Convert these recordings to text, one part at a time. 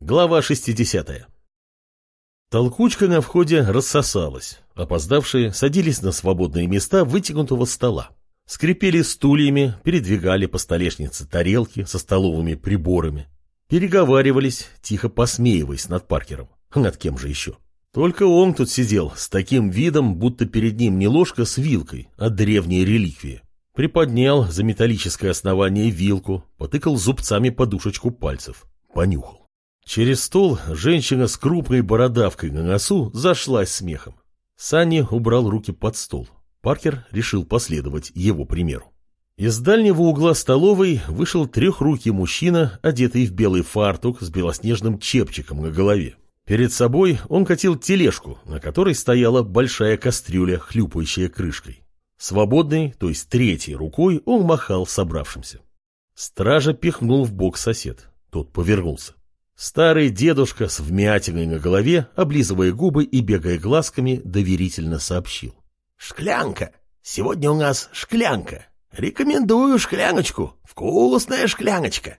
Глава 60. Толкучка на входе рассосалась. Опоздавшие садились на свободные места вытянутого стола. Скрипели стульями, передвигали по столешнице тарелки со столовыми приборами. Переговаривались, тихо посмеиваясь над Паркером. Над кем же еще? Только он тут сидел с таким видом, будто перед ним не ложка с вилкой, а древняя реликвия. Приподнял за металлическое основание вилку, потыкал зубцами подушечку пальцев, понюхал. Через стол женщина с крупной бородавкой на носу зашлась смехом. Санни убрал руки под стол. Паркер решил последовать его примеру. Из дальнего угла столовой вышел трехрукий мужчина, одетый в белый фартук с белоснежным чепчиком на голове. Перед собой он катил тележку, на которой стояла большая кастрюля, хлюпающая крышкой. Свободной, то есть третьей рукой, он махал собравшимся. Стража пихнул в бок сосед. Тот повернулся. Старый дедушка с вмятиной на голове, облизывая губы и бегая глазками, доверительно сообщил. «Шклянка! Сегодня у нас шклянка! Рекомендую шкляночку! Вкусная шкляночка!»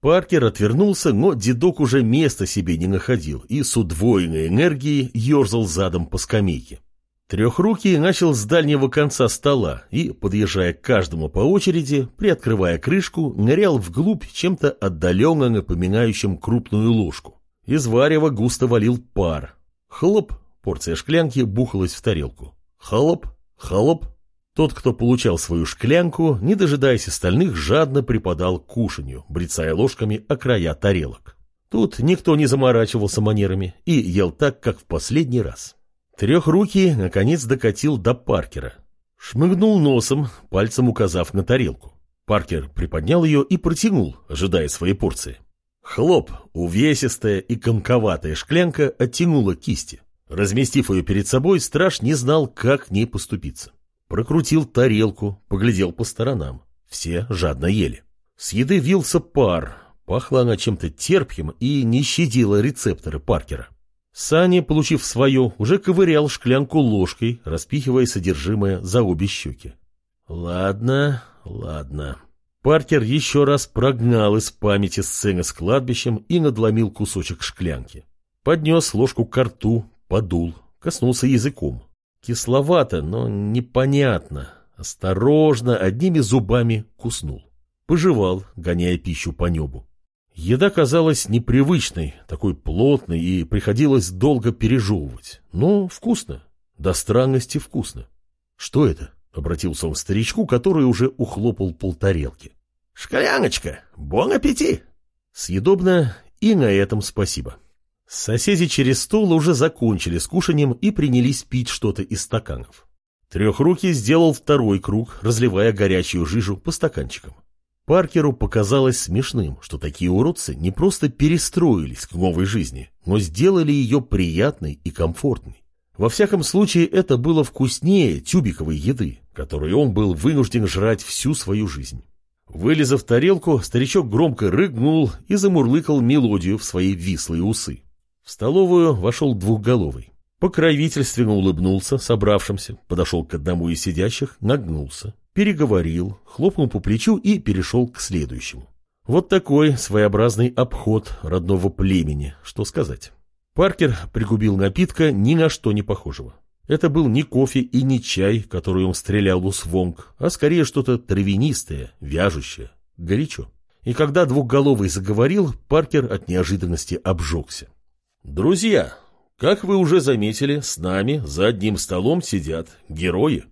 Паркер отвернулся, но дедок уже места себе не находил и с удвоенной энергией ерзал задом по скамейке. Трехрукий начал с дальнего конца стола и, подъезжая к каждому по очереди, приоткрывая крышку, нырял вглубь чем-то отдаленно напоминающим крупную ложку. Из варева густо валил пар. Хлоп, порция шклянки бухалась в тарелку. Хлоп, хлоп. Тот, кто получал свою шклянку, не дожидаясь остальных, жадно припадал к кушанью, брецая ложками о края тарелок. Тут никто не заморачивался манерами и ел так, как в последний раз. Трехрукий, наконец, докатил до Паркера. Шмыгнул носом, пальцем указав на тарелку. Паркер приподнял ее и протянул, ожидая своей порции. Хлоп, увесистая и комковатая шклянка оттянула кисти. Разместив ее перед собой, страж не знал, как к ней поступиться. Прокрутил тарелку, поглядел по сторонам. Все жадно ели. С еды вился пар. Пахла она чем-то терпким и не щадила рецепторы Паркера. Саня, получив свое, уже ковырял шклянку ложкой, распихивая содержимое за обе щеки. Ладно, ладно. Паркер еще раз прогнал из памяти сцены с кладбищем и надломил кусочек шклянки. Поднес ложку к рту, подул, коснулся языком. Кисловато, но непонятно. Осторожно, одними зубами куснул. Пожевал, гоняя пищу по небу. Еда казалась непривычной, такой плотной, и приходилось долго пережевывать. Но вкусно, до странности вкусно. «Что это?» — обратился он к старичку, который уже ухлопал полтарелки. «Шкляночка! Бон аппетит!» Съедобно, и на этом спасибо. Соседи через стол уже закончили с кушанием и принялись пить что-то из стаканов. Трехрукий сделал второй круг, разливая горячую жижу по стаканчикам. Паркеру показалось смешным, что такие уродцы не просто перестроились к новой жизни, но сделали ее приятной и комфортной. Во всяком случае, это было вкуснее тюбиковой еды, которую он был вынужден жрать всю свою жизнь. Вылезав тарелку, старичок громко рыгнул и замурлыкал мелодию в свои вислые усы. В столовую вошел двухголовый. Покровительственно улыбнулся собравшимся, подошел к одному из сидящих, нагнулся переговорил, хлопнул по плечу и перешел к следующему. Вот такой своеобразный обход родного племени, что сказать. Паркер пригубил напитка ни на что не похожего. Это был не кофе и не чай, который он стрелял у свонг, а скорее что-то травянистое, вяжущее, горячо. И когда двухголовый заговорил, Паркер от неожиданности обжегся. «Друзья, как вы уже заметили, с нами за одним столом сидят герои».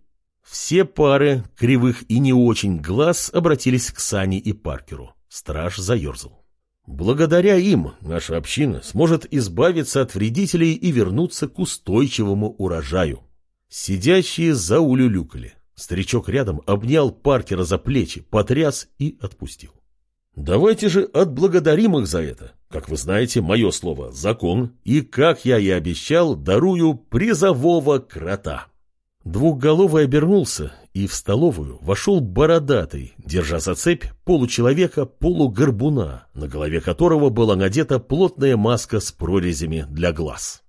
Все пары кривых и не очень глаз обратились к Сане и Паркеру. Страж заерзал. Благодаря им наша община сможет избавиться от вредителей и вернуться к устойчивому урожаю. Сидящие заулюлюкали. Старичок рядом обнял Паркера за плечи, потряс и отпустил. Давайте же отблагодарим их за это. Как вы знаете, мое слово – закон, и, как я и обещал, дарую призового крота. Двухголовый обернулся, и в столовую вошел бородатый, держа за цепь получеловека полугорбуна, на голове которого была надета плотная маска с прорезями для глаз.